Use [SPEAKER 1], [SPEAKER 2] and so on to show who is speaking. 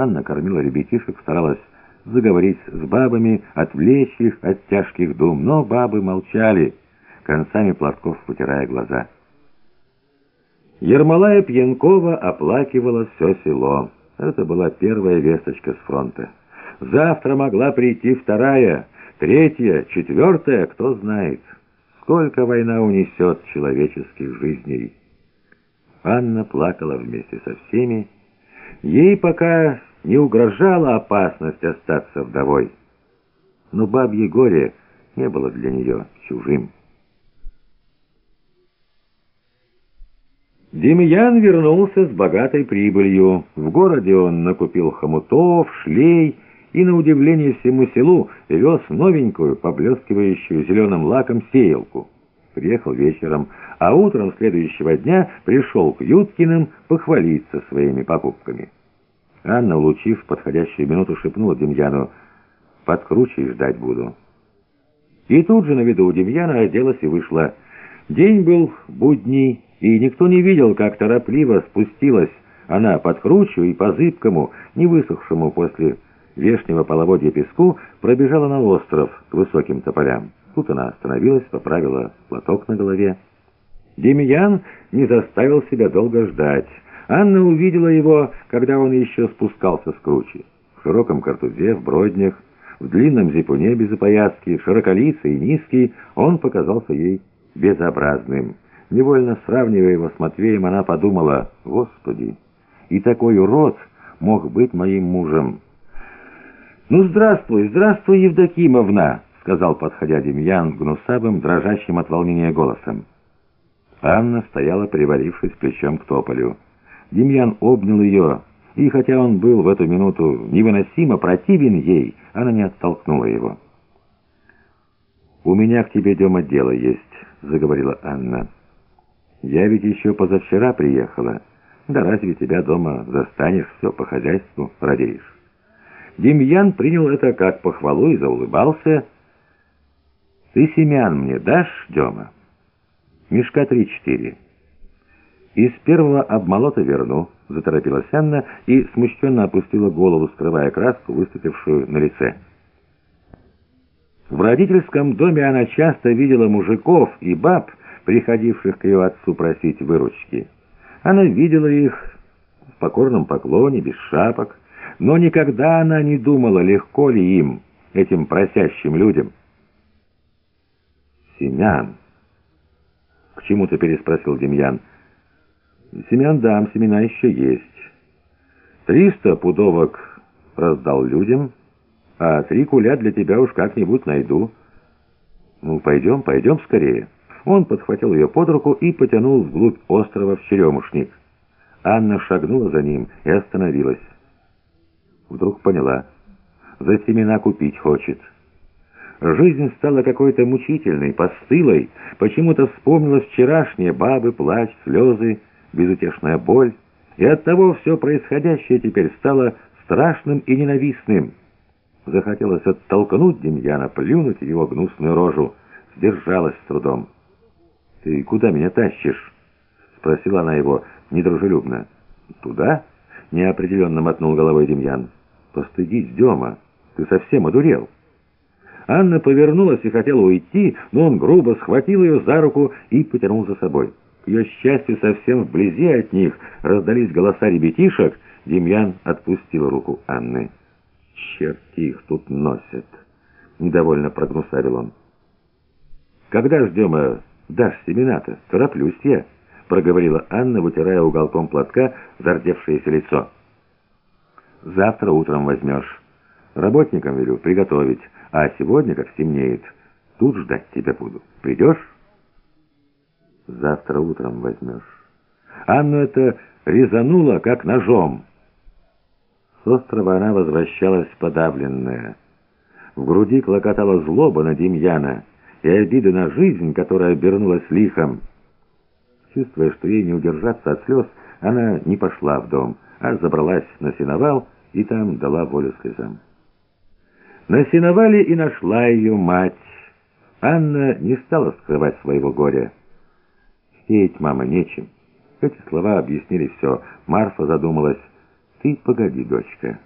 [SPEAKER 1] Анна кормила ребятишек, старалась заговорить с бабами, отвлечь их от тяжких дум, но бабы молчали, концами платков потирая глаза. Ермолая Пьянкова оплакивала все село. Это была первая весточка с фронта. Завтра могла прийти вторая, третья, четвертая, кто знает. Сколько война унесет человеческих жизней. Анна плакала вместе со всеми. Ей пока не угрожала опасность остаться вдовой. Но бабье горе не было для нее чужим. Демьян вернулся с богатой прибылью. В городе он накупил хомутов, шлей и, на удивление всему селу, вез новенькую, поблескивающую зеленым лаком сеялку. Приехал вечером, а утром следующего дня пришел к Юткиным похвалиться своими покупками. Анна, улучив подходящую минуту, шепнула Демьяну, «Подкруче ждать буду». И тут же на виду у Демьяна оделась и вышла. День был будний, и никто не видел, как торопливо спустилась она под кручу и по зыбкому, не высохшему после вешнего половодья песку, пробежала на остров к высоким тополям. Тут она остановилась, поправила платок на голове. Демьян не заставил себя долго ждать. Анна увидела его, когда он еще спускался с кручи. В широком картузе, в броднях, в длинном зипуне без опояски, широколицый и низкий, он показался ей безобразным. Невольно сравнивая его с Матвеем, она подумала, «Господи, и такой урод мог быть моим мужем». «Ну, здравствуй, здравствуй, Евдокимовна!» — сказал, подходя Демьян гнусавым, дрожащим от волнения голосом. Анна стояла, привалившись плечом к тополю. Демьян обнял ее, и хотя он был в эту минуту невыносимо противен ей, она не оттолкнула его. «У меня к тебе, Дема, дело есть», — заговорила Анна. Я ведь еще позавчера приехала. Да разве тебя дома застанешь, все по хозяйству радеешь?» Демьян принял это как похвалу и заулыбался. «Ты семян мне дашь, Дема?» «Мешка три-четыре». «Из первого обмолота верну», — заторопилась Анна и смущенно опустила голову, скрывая краску, выступившую на лице. В родительском доме она часто видела мужиков и баб, приходивших к ее отцу просить выручки. Она видела их в покорном поклоне, без шапок, но никогда она не думала, легко ли им, этим просящим людям. «Семян!» — к чему-то переспросил Демьян. «Семян дам, семена еще есть. Триста пудовок раздал людям, а три куля для тебя уж как-нибудь найду. Ну, пойдем, пойдем скорее». Он подхватил ее под руку и потянул вглубь острова в черемушник. Анна шагнула за ним и остановилась. Вдруг поняла. За семена купить хочет. Жизнь стала какой-то мучительной, постылой. Почему-то вспомнилось вчерашнее бабы, плач, слезы, безутешная боль. И оттого все происходящее теперь стало страшным и ненавистным. Захотелось оттолкнуть Демьяна, плюнуть его гнусную рожу. Сдержалась с трудом. «Ты куда меня тащишь?» — спросила она его недружелюбно. «Туда?» — неопределенно мотнул головой Демьян. «Постыдись, Дема, ты совсем одурел». Анна повернулась и хотела уйти, но он грубо схватил ее за руку и потянул за собой. К ее счастью, совсем вблизи от них раздались голоса ребятишек. Демьян отпустил руку Анны. «Черти их тут носят!» — недовольно прогнусавил он. «Когда ждем э, дашь семена-то? Тороплюсь я», — проговорила Анна, вытирая уголком платка зардевшееся лицо. «Завтра утром возьмешь. Работникам велю приготовить, а сегодня, как стемнеет, тут ждать тебя буду. Придешь?» «Завтра утром возьмешь». Анну это резануло, как ножом. С острова она возвращалась подавленная. В груди клокотала злоба на Демьяна и обиды на жизнь, которая обернулась лихом. Чувствуя, что ей не удержаться от слез, она не пошла в дом, а забралась на сеновал и там дала волю слезам. На сеновале и нашла ее мать. Анна не стала скрывать своего горя. «Сеять, мама, нечем». Эти слова объяснили все. Марфа задумалась. «Ты погоди, дочка».